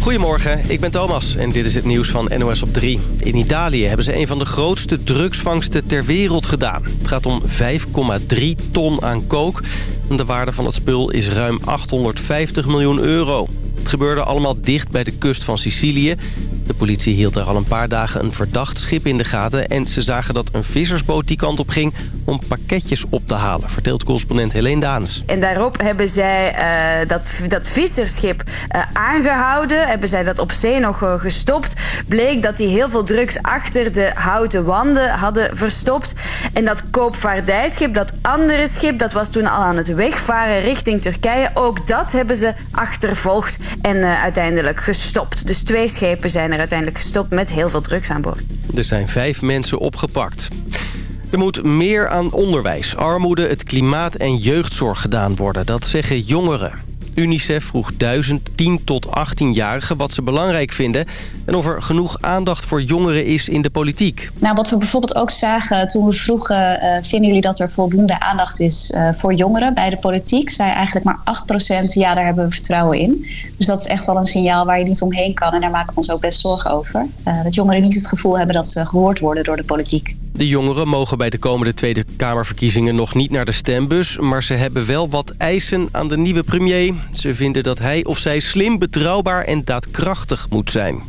Goedemorgen, ik ben Thomas en dit is het nieuws van NOS op 3. In Italië hebben ze een van de grootste drugsvangsten ter wereld gedaan. Het gaat om 5,3 ton aan kook. De waarde van het spul is ruim 850 miljoen euro. Het gebeurde allemaal dicht bij de kust van Sicilië. De politie hield er al een paar dagen een verdacht schip in de gaten... en ze zagen dat een vissersboot die kant op ging om pakketjes op te halen... vertelt correspondent Helene Daans. En daarop hebben zij uh, dat, dat vissersschip uh, aangehouden. Hebben zij dat op zee nog uh, gestopt. Bleek dat die heel veel drugs achter de houten wanden hadden verstopt. En dat koopvaardijschip, dat andere schip... dat was toen al aan het wegvaren richting Turkije. Ook dat hebben ze achtervolgd en uiteindelijk gestopt. Dus twee schepen zijn er uiteindelijk gestopt met heel veel drugs aan boord. Er zijn vijf mensen opgepakt. Er moet meer aan onderwijs, armoede, het klimaat en jeugdzorg gedaan worden. Dat zeggen jongeren. UNICEF vroeg 1000 10 tot 18-jarigen wat ze belangrijk vinden... en of er genoeg aandacht voor jongeren is in de politiek. Nou, wat we bijvoorbeeld ook zagen toen we vroegen... Uh, vinden jullie dat er voldoende aandacht is uh, voor jongeren bij de politiek? Zei eigenlijk maar 8% ja, daar hebben we vertrouwen in. Dus dat is echt wel een signaal waar je niet omheen kan... en daar maken we ons ook best zorgen over. Uh, dat jongeren niet het gevoel hebben dat ze gehoord worden door de politiek. De jongeren mogen bij de komende Tweede Kamerverkiezingen nog niet naar de stembus... maar ze hebben wel wat eisen aan de nieuwe premier. Ze vinden dat hij of zij slim, betrouwbaar en daadkrachtig moet zijn.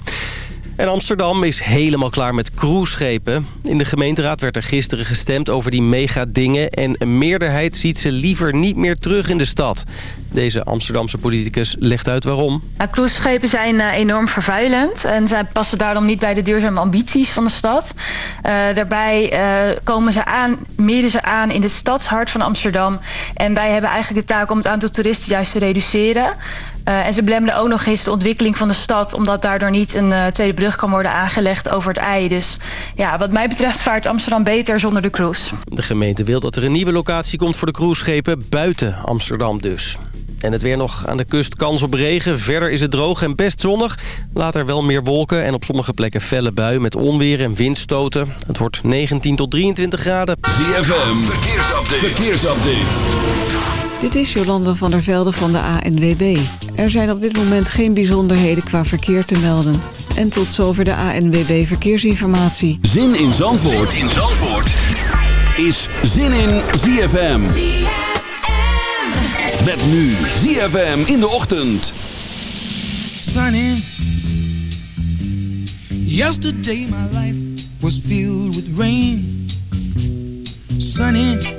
En Amsterdam is helemaal klaar met cruiseschepen. In de gemeenteraad werd er gisteren gestemd over die mega-dingen... en een meerderheid ziet ze liever niet meer terug in de stad. Deze Amsterdamse politicus legt uit waarom. Nou, cruiseschepen zijn uh, enorm vervuilend... en zij passen daarom niet bij de duurzame ambities van de stad. Uh, daarbij uh, komen ze aan, meren ze aan in het stadshart van Amsterdam... en wij hebben eigenlijk de taak om het aantal toeristen juist te reduceren... Uh, en ze belemmeren ook nog eens de ontwikkeling van de stad... omdat daardoor niet een uh, tweede brug kan worden aangelegd over het ei. Dus ja, wat mij betreft vaart Amsterdam beter zonder de cruise. De gemeente wil dat er een nieuwe locatie komt voor de cruiseschepen... buiten Amsterdam dus. En het weer nog aan de kust kans op regen. Verder is het droog en best zonnig. Later wel meer wolken en op sommige plekken felle bui met onweer en windstoten. Het wordt 19 tot 23 graden. ZFM, verkeersupdate. verkeersupdate. Dit is Jolanda van der Velde van de ANWB. Er zijn op dit moment geen bijzonderheden qua verkeer te melden. En tot zover de ANWB Verkeersinformatie. Zin in Zandvoort, zin in Zandvoort. is Zin in ZFM. ZFM. Met nu ZFM in de ochtend. Sunny. Yesterday my life was filled with rain. Sunny.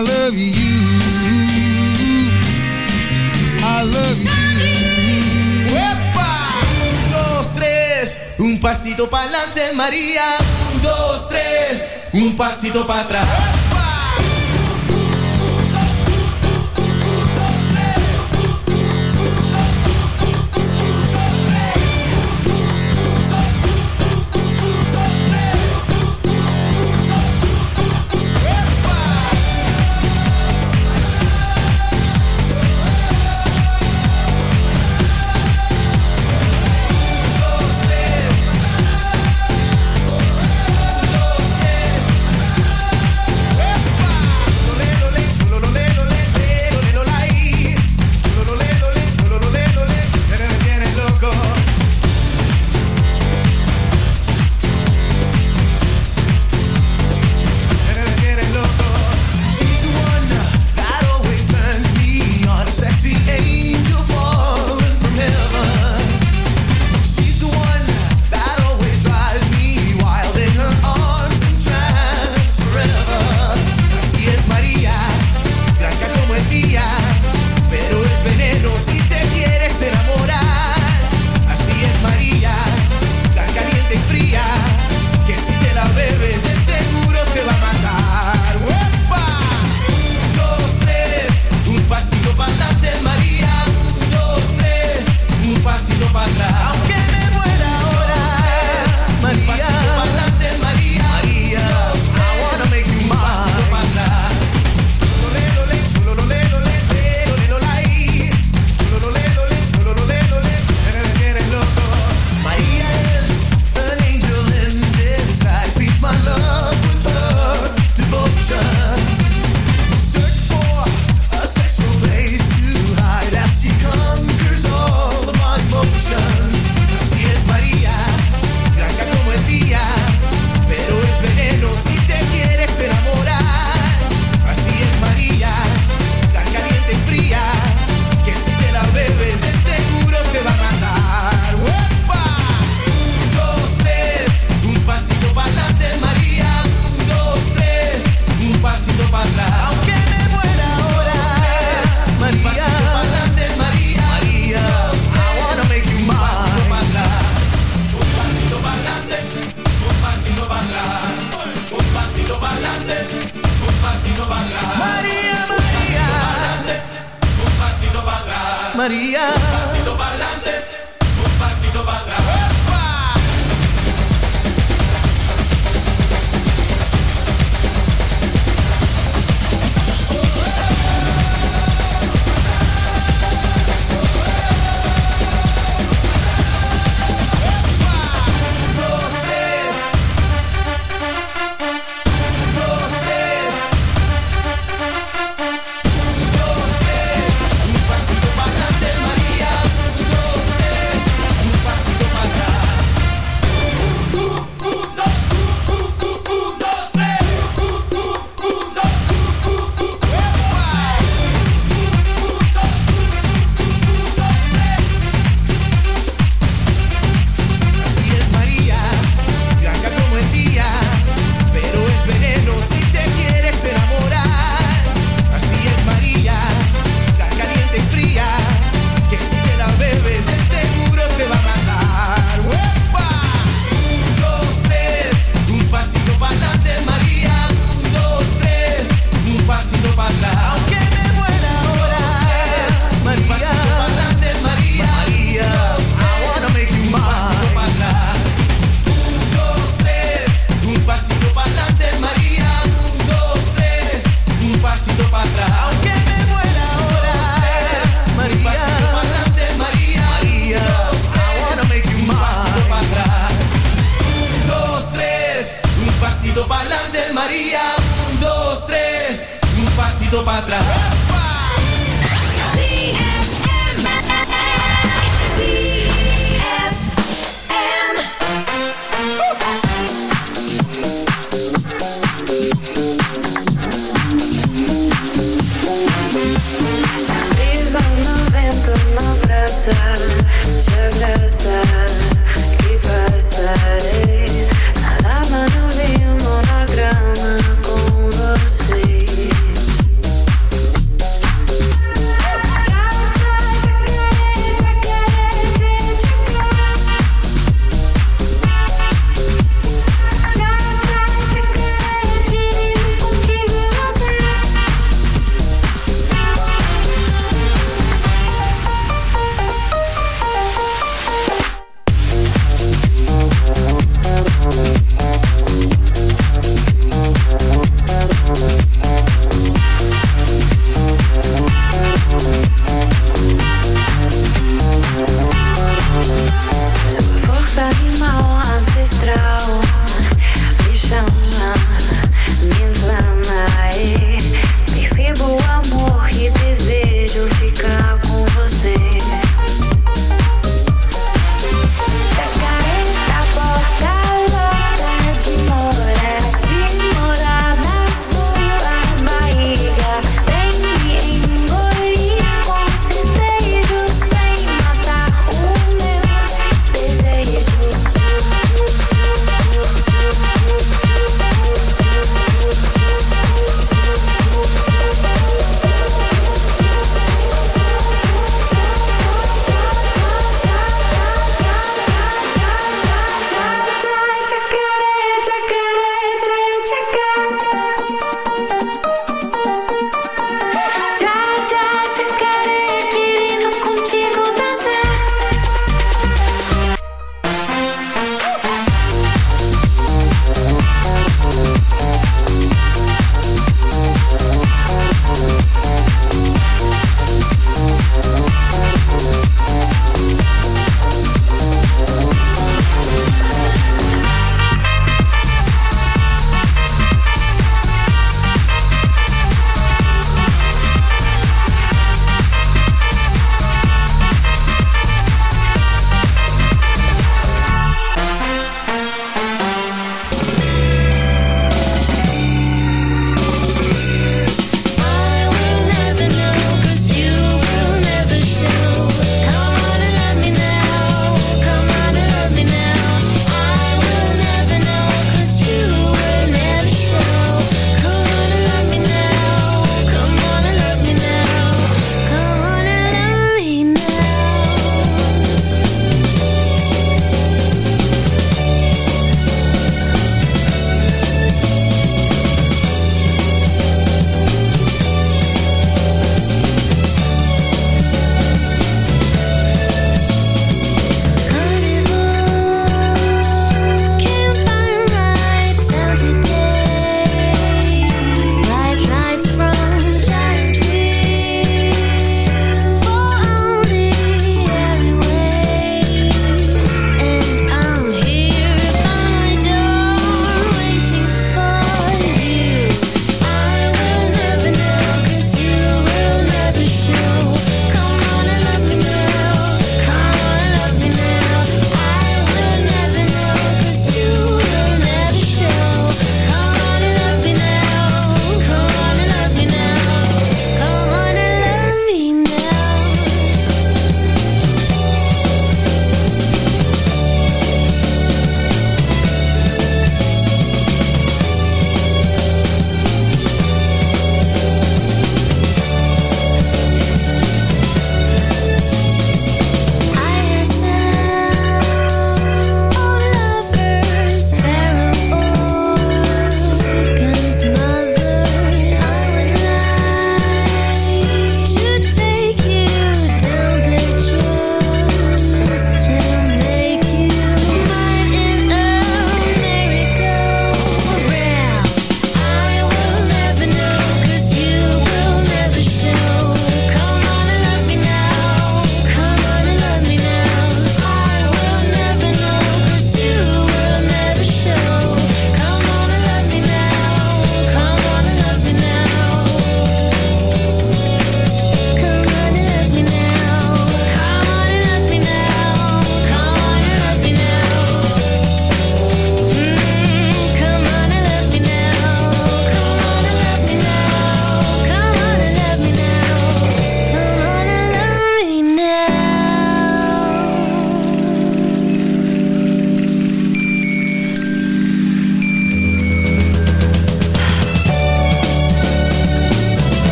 I love you. I love you. ¡Epa! Un, dos, tres, un pasito para adelante, María. Un, dos, tres, un pasito para atrás.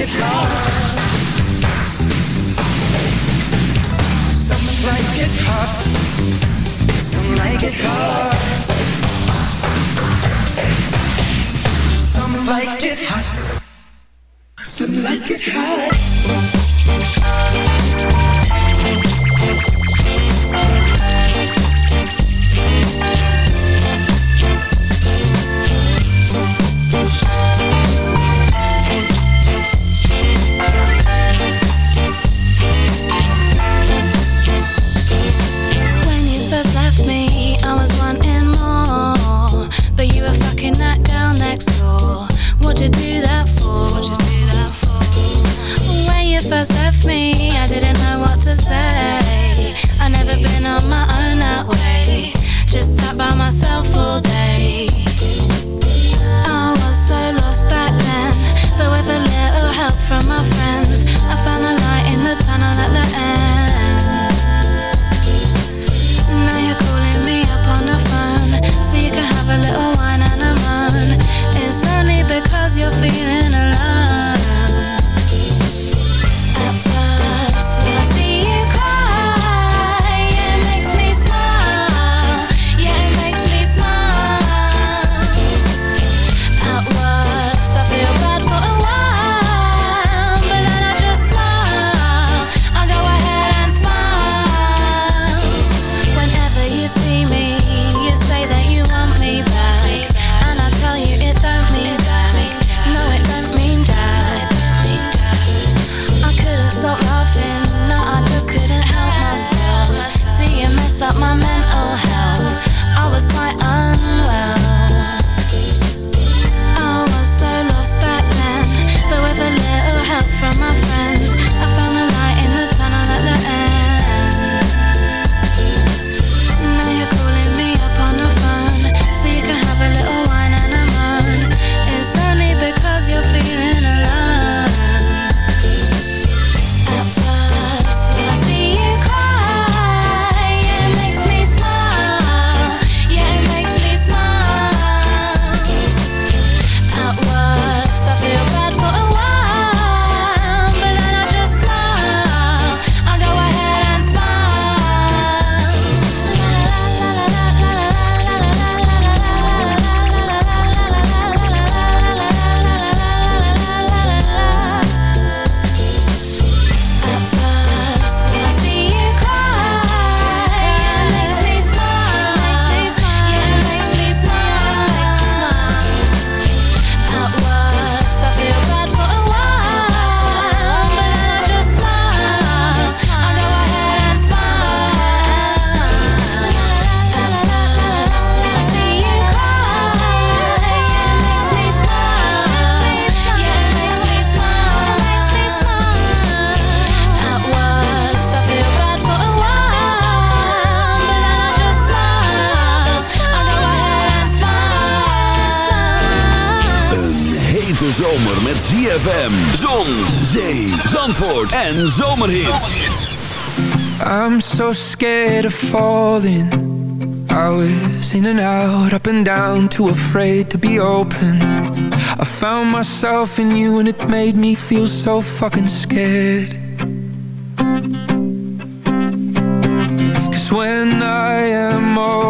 Some like it hot, some like it. Some like it hot, some like it hot. from afar. en zomerhits. I'm so scared of falling. I was in and out, up and down, too afraid to be open. I found myself in you and it made me feel so fucking scared. Cause when I am old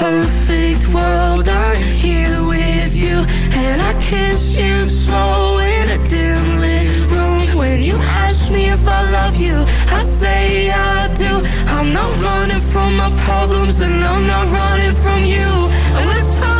Perfect world, I'm here with you, and I kiss you slow in a dim lit room. When you ask me if I love you, I say I do. I'm not running from my problems, and I'm not running from you. And we're so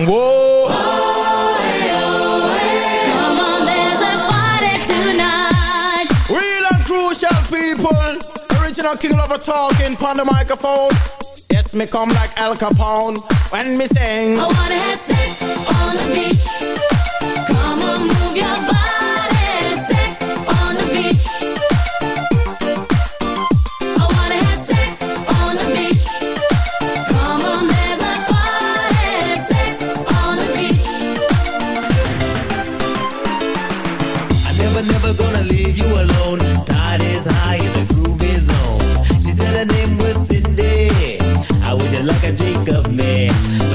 on, whoa. Oh, oh. Come on, there's a party tonight. Real and crucial people. Original King Lover talking on the microphone. Yes, me come like Al Capone when me sing. I wanna have sex on the beach.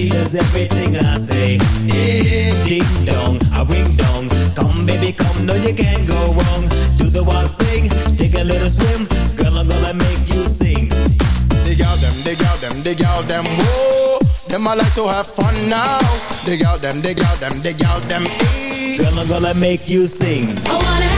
She does everything I say. Eh, ding dong, a ring dong. Come baby, come, no you can't go wrong. Do the wild thing, take a little swim. Girl, I'm gonna make you sing. Dig out them, dig out them, dig out them. Whoa, them I like to have fun now. Dig out them, dig out them, dig out them. Hey. Girl, I'm gonna make you sing. I wanna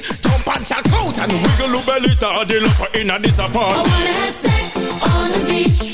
Jump and your coat and wiggle your belly. Daddy love her in a disappoint. I wanna have sex on the beach.